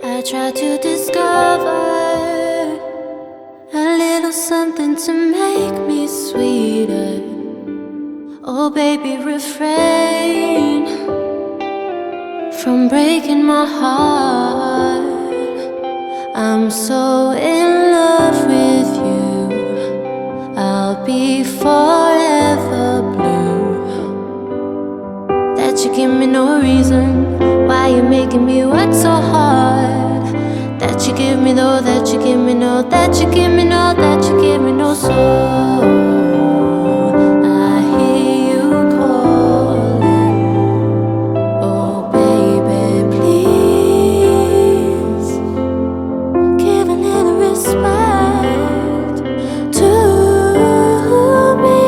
I try to discover a little something to make me sweeter. Oh, baby, refrain from breaking my heart. I'm so in love with you, I'll be forever blue. That you give me no reason why you're making me work so hard. That you give me no, that you give me no, that you give me no, that you give me no soul. I hear you calling. Oh, baby, please give a little respect to me.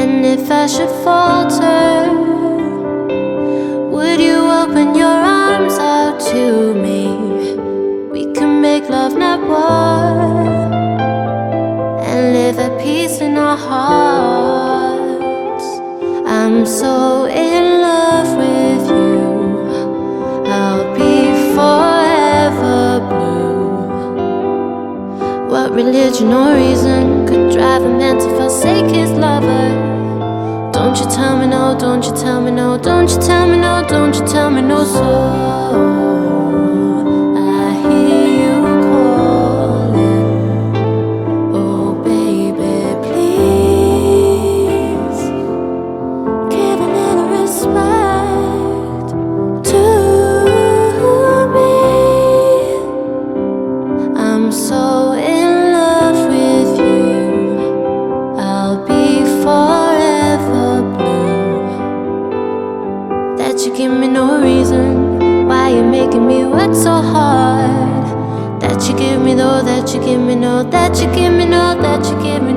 And if I should falter, war, and live at peace in our hearts. I'm so in love with you, I'll be forever blue. What religion or reason could drive a man to forsake his lover? Don't you tell me no, don't you tell me no, don't you tell me no, don't you tell me no so That you give me no reason why you're making me work so hard. That you give me no, that you give me no, that you give me no, that you give me